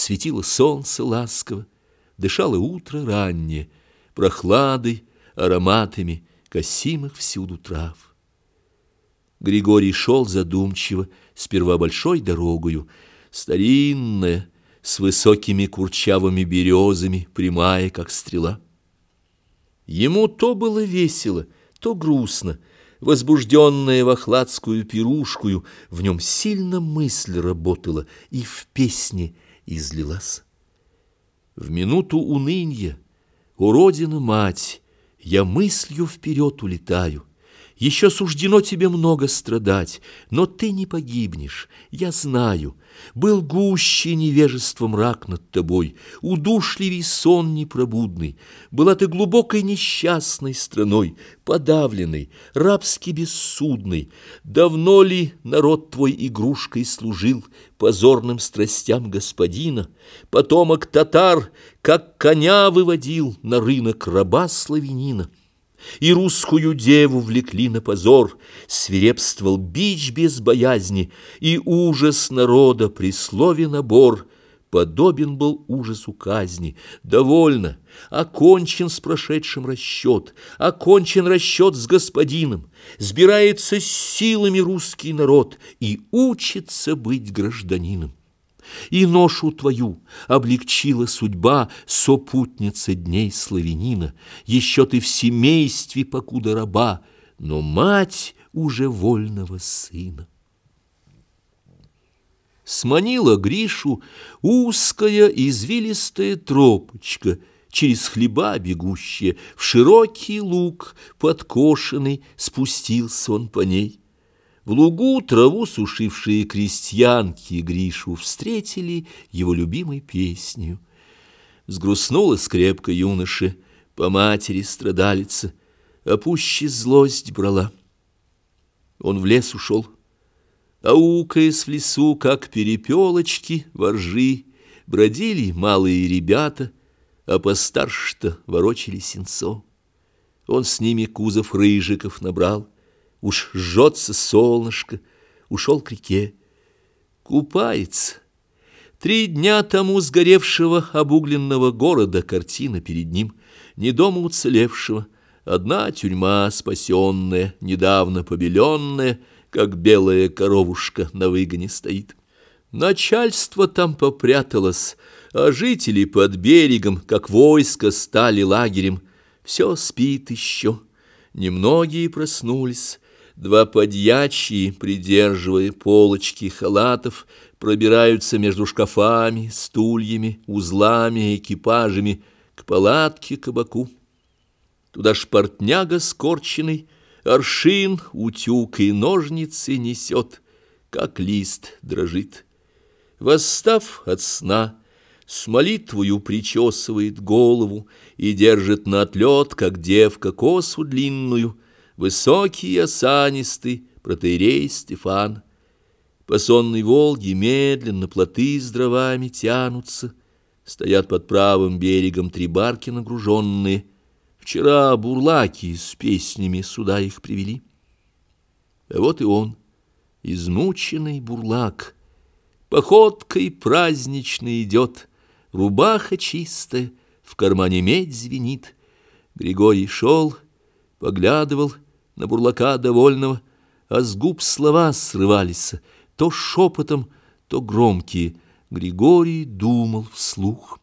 светило солнце ласково, дышало утро раннее, прохладой, ароматами косимых всюду трав. Григорий шел задумчиво, сперва большой дорогою, старинная, с высокими курчавыми березами, прямая, как стрела. Ему то было весело, то грустно, возбужденная вахладскую пирушкую, в нем сильно мысль работала и в песне излилась. В минуту уныния, у родина мать, я мыслью вперед улетаю, еще суждено тебе много страдать, но ты не погибнешь, я знаю. Был гуще невежество мрак над тобой, удушливей сон непробудный. Была ты глубокой несчастной страной, подавленной, рабски бессудной. Давно ли народ твой игрушкой служил позорным страстям господина? Потомок татар, как коня выводил на рынок раба славянина. И русскую деву влекли на позор, Свирепствовал бич без боязни, И ужас народа при слове набор Подобен был ужасу казни. Довольно, окончен с прошедшим расчет, Окончен расчет с господином, Сбирается с силами русский народ И учится быть гражданином. И ношу твою облегчила судьба, Сопутница дней славянина. Еще ты в семействе, покуда раба, Но мать уже вольного сына. Сманила Гришу узкая извилистая тропочка, Через хлеба бегущая, в широкий луг Подкошенный спустился он по ней. В лугу траву сушившие крестьянки Гришу встретили его любимой песнью. Сгрустнула скрепка юноши, по матери страдалица, а пуще злость брала. Он в лес ушел, аукаясь в лесу, как перепелочки, воржи, бродили малые ребята, а постарше-то ворочали сенцо. Он с ними кузов рыжиков набрал — Уж жжется солнышко, ушел к реке. Купается. Три дня тому сгоревшего обугленного города картина перед ним, не дома уцелевшего, одна тюрьма спасенная, недавно побеленная, как белая коровушка на выгоне стоит. Начальство там попряталось, а жители под берегом, как войско, стали лагерем. Все спит еще. Немногие проснулись, Два подьячьи, придерживая полочки халатов, пробираются между шкафами, стульями, узлами, экипажами к палатке кабаку. Туда шпортняга скорченный, аршин, утюг и ножницы несет, как лист дрожит. Восстав от сна, с молитвою причесывает голову и держит на отлет, как девка, косу длинную — Высокий, осанистый протеерей Стефан. По сонной Волге медленно плоты с дровами тянутся, Стоят под правым берегом три барки нагруженные. Вчера бурлаки с песнями сюда их привели. А вот и он, измученный бурлак, Походкой празднично идет, Рубаха чистая, в кармане медь звенит. Григорий шел, поглядывал — на бурлака довольного, а с губ слова срывались, то шепотом, то громкие. Григорий думал вслух.